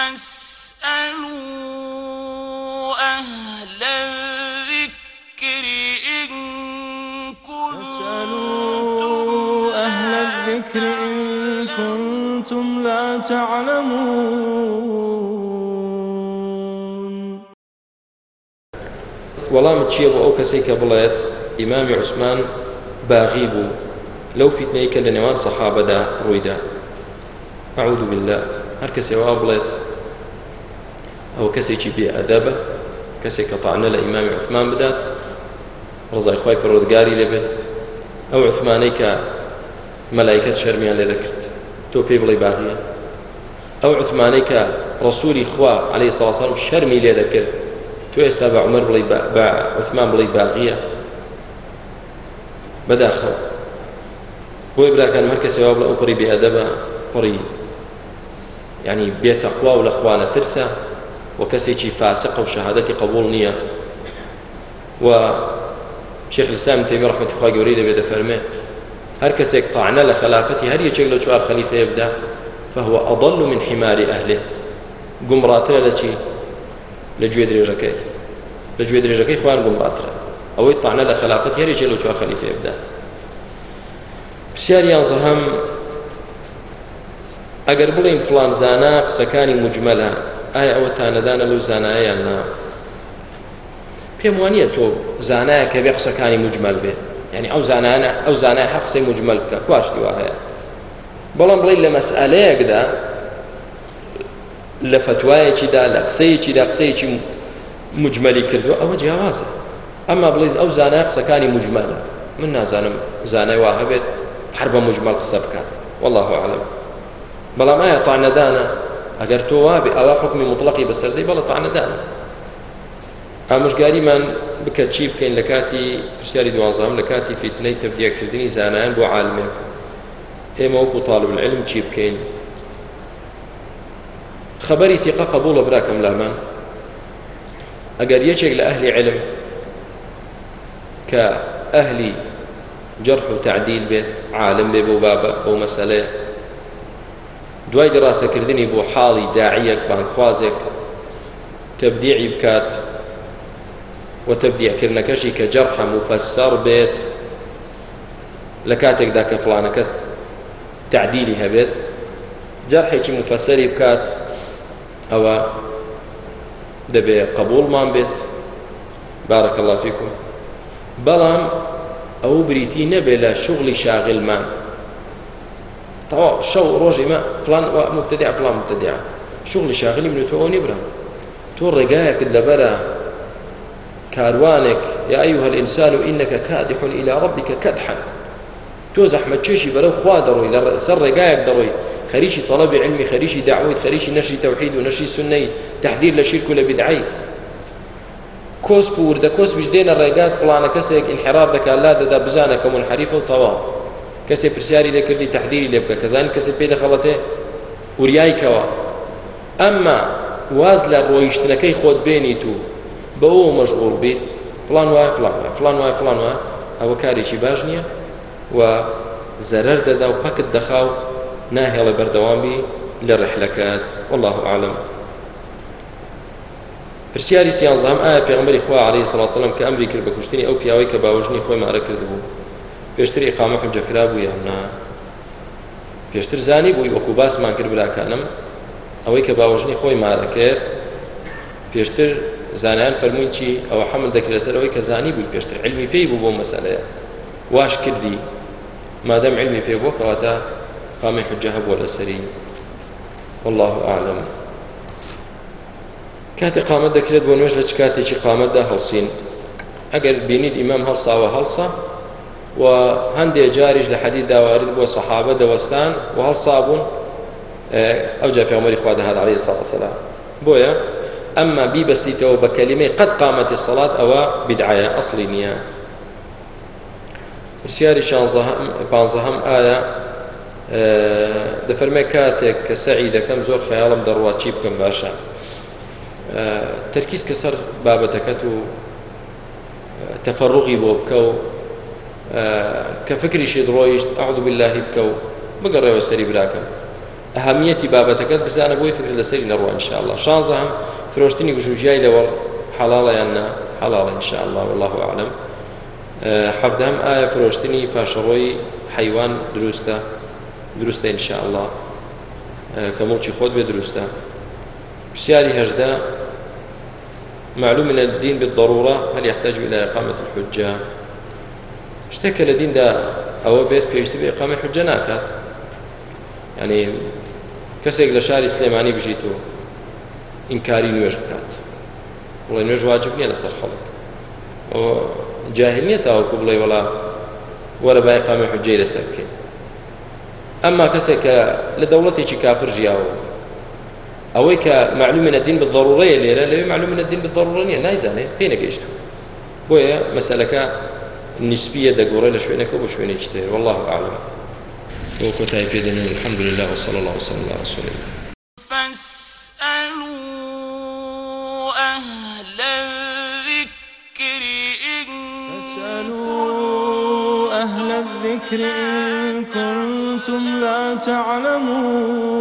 فاسألوا أهل الذكر إن فاسألوا أهل الذكر إن كنتم لا تعلمون. وەڵامت چییە بۆ ئەو کەسێک کە بڵێت ئیمامی عوسمان باغی بوو لەو فیتنەی کە لە نێوان سەحابەدا ڕوویدا ئەعوذ بالله. هەر کەسێ وا بڵێت ئەو کەسێکی بێ ئەدەبە کەسێک کە تاعنە لە ئیمامی عوثمان بدات ڕزای خی پەرۆدگاری لێبێت ئەو عوثمانەی کە مەلایکت شەرمیان لێ دەکرد تۆ پێی بڵێ باغیە. ئەو عوثمانەی کە ڕسووری خوا عليه سڵ سلام شەرمی لێ دەکرد تۆ ئێستا بە عمر بڵێ بە عوثمان بڵێ باغیە. بەداخەوە. بۆی براکان هەر کەسێوا بڵێ ئەو پڕی بێئەدەبە پڕی يعني بێتەقوا و لە خوانە ترسە. و کەسێکی فاسق و شەهادەتی قبول نییە و شيخ الإسلام تيمية رحمة الله قوري لبي دفرمي هر كسيك طعنا لخلافته هر يشيك لو شوار خليفة يبدأ فهو أضل من حمار أهله. قمراتنا لشي لجوي دريجكي لجوي دريجكي خوان قمراتنا أو يطعنا لخلافته هر يشيك لو شوار خليفة يبدأ پرسیاریان زەهەم ئەگەر بڵین فلان زانا قسەکانی مجمەلە ئایا ئەوە تانەدانە لەو زانایان نا؟ پێم وانە تۆ زانایە کە بێ قسەکانی مجمل بێ. یعنی ئەو زانانە ئەو زانای هەر قسەی مجمل بکە. کواشتی وا هەیە. بەڵام بڵێ لە مەسئلەیەکدا لە فتوایەکیدا لە قسەیەکیدا قسەیەکی مجملی کردووە ئەوە جیاوازە. ئەمما بڵێز ئەو زانای قسەکانی مجملە. من نازانم زانای وا هەبێت هەر بە مجمل قسە بکات. والله أعلم بەڵام ئایا تاانەدانە ئەگەر تۆ وابێ ئەوە حکمی مطلقی بەسەردەی بەڵە تاانەدانە ئامۆژگاریمان بکە چی بکەین لە کاتی پرسیاری دوازەم لە کاتی فیتنەی تەبدیەکردنی زانایان بۆ عالمێک ئێمە وەکو طالب العلم چی بکەین؟ خبری ثقة قبول براكم ئەگەر یەکێک لە ئەهلی علم ئەهلی جرح و تعدیل بێت عالم بۆ بابە بۆ مەسەلەیە دوای دڕاستەکردنی بۆ حاڵی داعیەک بانخوازێک تەبدیعی بکات و تەبدیعکردنەکەشی کە جەرحە مفەسەر بێت. لە کاتێکدا کە فلانە کەس تعدیلی هەبێت جەرحێکی مفەسەری بکات ئەوە دەبێ قبولمان بێت. بارك الله فيكم بەڵام ئەو بریتی نەبێ لە شغلی شاغلمان. تەواو شەو ڕۆژی مە فلان مبتدع فلان مبتدع. شغلی شاغلی من تۆ نیبرا تۆ ڕێگایەکت لەبەرە كاروانك يا أيها الإنسان إنك كادح إلى ربك كدحا. تو زحمة تشيشي خوا دروي سر رقايك دروي. خريشي طلب علمي خريشي دعوي خريشي نشي توحيد ونشي سني تحذير لشرك ولا بدعي كوس بوردا كوس بجدين الرقات فلانة كسيك انحراف ذكا لا دا بزانك منحرفة وطوا كسي برسياري لكردي تحذيري لبكا كزان كسي بيدا خلطه ورياي كوا ئەما واز لە ڕۆیشتنەکەی خۆت بێنی تۆ بەوە مەشغول بیت فلان وایە فلان وایە فلان وایە فلان وایە ئەوە کارێکی باش نییە و زەرەر دەدا و پەکت دەخا و ناهێڵە بەردەوامی لە ڕحلەکەت. والله أعلم پرسیاری سیانزام ئایا پێغمبەری خوا عليه والسلام کە ئەمری کرد بە کوشتنی ئەو پیاوەی کە باوەژنی خۆی مارە کرد بوو پێشتر إقامة حجة کرا بوو یان نا. پێشتر زانی بووی وەکو باسمان کرد براکانم. ئەوەی کە باوەژنی خۆی مارە کرد پێشتر زانیان فەرمووی چی؟ ئەوە حمل دەکرێت لەسەرەوەی کە زانی بووی پێشتر. علمی پێی بوو بۆ مەسەلەیە واش کردی؟ مادەم علمی پێ بۆ کەواتە إقامة حجة هەبووە لەسەری. والله أعلم. کاتی قامت دەکرێت بۆ نوێژ لە چ کاتێکی قامەتدا هەڵسین؟ ئەگەر بینیت ئیمام هەڵساوە هەڵسا و هەندێک جاریش لە حەدی داوارد بۆ سەحابە دەوەستان و هەڵسابوون ئەو جا پێغمبەری خوا دەهات عەلەیهی سڵات وسەلام بۆیە ئەمما بیبەستیتەوە بە کەلیمەی قەت قامەتی سەڵات ئەوە بدعایە ئەسڵی نییە پرسیاری پانزەهەم ئایا دەفەرمێ کاتێک کە سەعی دەکەم زۆر خەیاڵم دەڕوا چی بکەم باشە تەرکیز کە سەر بابەتەکەت و تەفەڕوغی بۆ بکە و کە فکریشی دڕۆیشت ئەعوذ بالله بکە و بگەڕێەوە سەری براکەم ئەهەمیەتی بابەتەکەت بزانە بۆی فکر لەسەری نەڕوە انشاءله شانزە هەم فرۆشتنی گژوجیای حەڵاڵەیان نا حەڵاڵ انشاءله والله أعلم. حەفدەم ئایا فرۆشتنی پاشەڕۆی حیوان دروستە دروستە انشاءله کە مڵکی خۆت بێ دروستە پرسیاری هەژدا معلوم من الدين بالضرورة هل يحتاج إلى إقامة الحجة؟ اشتكى لدين دا أو بيت بيجتي بإقامة حجة ناكات يعني کەسێک لە شاری سلێمانی بژیت و ئینکاری نوێژ بکات. وڵی نوێژ واجب نییە لەسەر خەڵک. جاهل نییە تاوەکو بڵێ وڵا وەرە بای قامی حجەی لەسەر بکەین. ئەمما کەسێک کە لە دەوڵەتێکی کافر ژیاوە ئەوەی کە معلومە الدین بالضرورەیە لێرە لەوێ معلومە الدین بالضرورە نییە نایزانێ پێ نەگەیشت بۆیە مەسەلەکە نسبية دقورة لشوينك وبشوينك تير والله أعلم. وكتاي بيدنا الحمد لله وصلى الله وسلم على رسول الله. فاسألوا أهل الذكر إن فاسألوا أهل الذكر إن كنتم لا تعلمون.